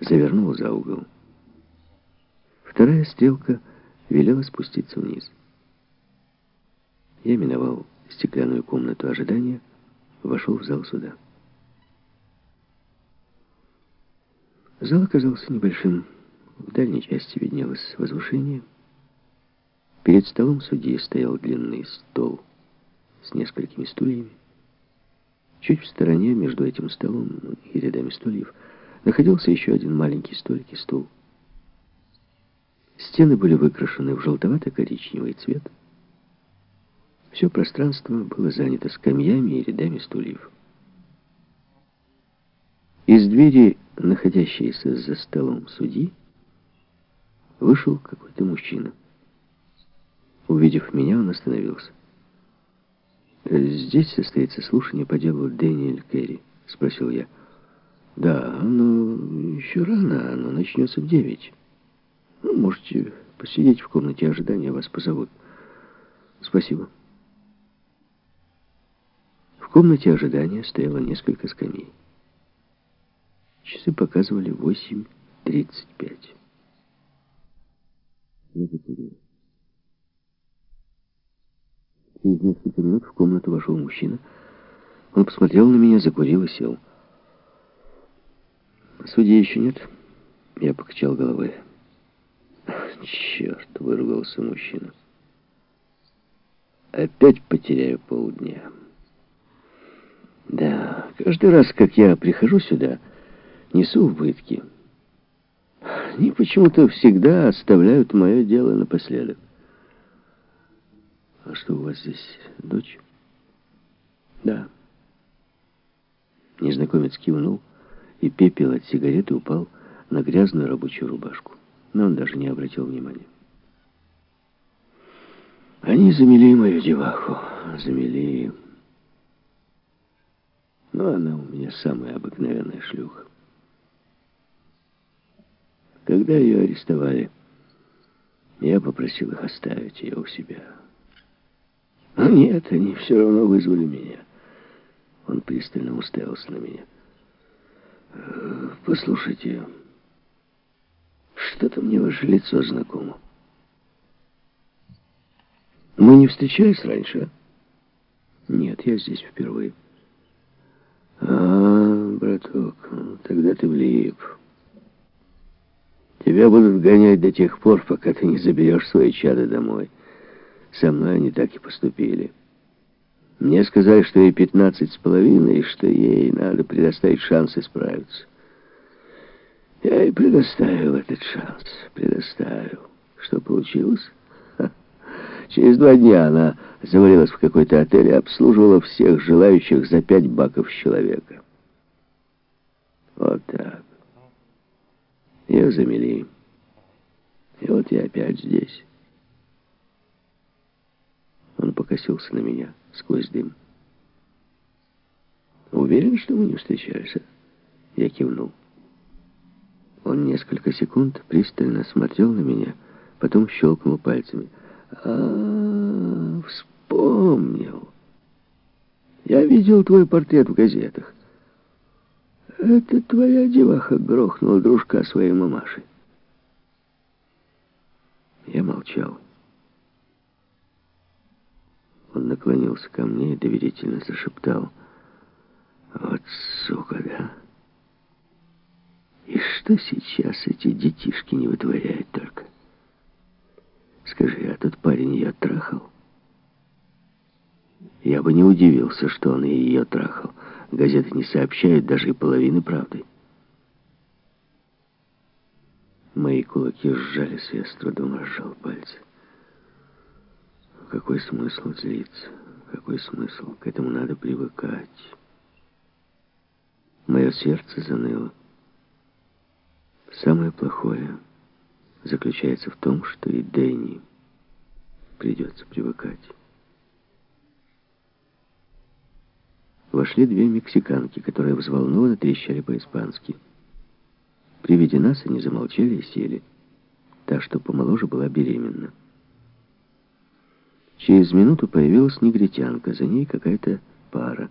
завернул за угол. Вторая стрелка велела спуститься вниз. Я миновал стеклянную комнату ожидания, вошел в зал суда. Зал оказался небольшим. В дальней части виднелось возвышение. Перед столом судьи стоял длинный стол с несколькими стульями. Чуть в стороне, между этим столом и рядами стульев, находился еще один маленький столик и стул. Стены были выкрашены в желтовато-коричневый цвет. Все пространство было занято скамьями и рядами стульев. Из двери, находящейся за столом судьи, вышел какой-то мужчина. Увидев меня, он остановился. «Здесь состоится слушание по делу Дэниэль Керри?» — спросил я. «Да, оно еще рано, оно начнется в девять. Ну, можете посидеть в комнате ожидания, вас позовут. Спасибо». В комнате ожидания стояло несколько скамей. Часы показывали 8.35. Я закурил. Через несколько минут в комнату вошел мужчина. Он посмотрел на меня, закурил и сел. Судьи еще нет. Я покачал головой. Черт, выругался мужчина. Опять потеряю полдня. Да, каждый раз, как я прихожу сюда, несу убытки. Они почему-то всегда оставляют мое дело напоследок. А что у вас здесь, дочь? Да. Незнакомец кивнул, и пепел от сигареты упал на грязную рабочую рубашку. Но он даже не обратил внимания. Они замели мою деваху. Замели. Но она у меня самая обыкновенная шлюха. Когда ее арестовали, я попросил их оставить ее у себя. Но нет, они все равно вызвали меня. Он пристально уставился на меня. Послушайте, что-то мне ваше лицо знакомо. Мы не встречались раньше? Нет, я здесь впервые. А, браток, тогда ты влип. Тебя будут гонять до тех пор, пока ты не заберешь свои чады домой. Со мной они так и поступили. Мне сказали, что ей пятнадцать с половиной, и что ей надо предоставить шанс исправиться. Я и предоставил этот шанс. Предоставил. Что получилось? Через два дня она завалилась в какой-то отель и обслуживала всех желающих за пять баков человека. Вот так. Ее замели. И вот я опять здесь. Он покосился на меня сквозь дым. «Уверен, что мы не встречались?» Я кивнул. Он несколько секунд пристально смотрел на меня, потом щелкнул пальцами. а, -а, -а вспомнил. Я видел твой портрет в газетах. Это твоя деваха грохнула дружка своей мамашей. Я молчал. Он наклонился ко мне и доверительно зашептал. «Вот сука, да! И что сейчас эти детишки не вытворяют только? Скажи, а тот парень ее трахал?» Я бы не удивился, что он и ее трахал. Газеты не сообщают даже и половины правды. Мои кулаки сжались, я с трудом разжал пальцы. Какой смысл злиться? Какой смысл? К этому надо привыкать. Мое сердце заныло. Самое плохое заключается в том, что и Дэнни придется привыкать. Вошли две мексиканки, которые взволнованно трещали по-испански. При виде нас они замолчали и сели. Та, что помоложе, была беременна. Через минуту появилась негритянка, за ней какая-то пара.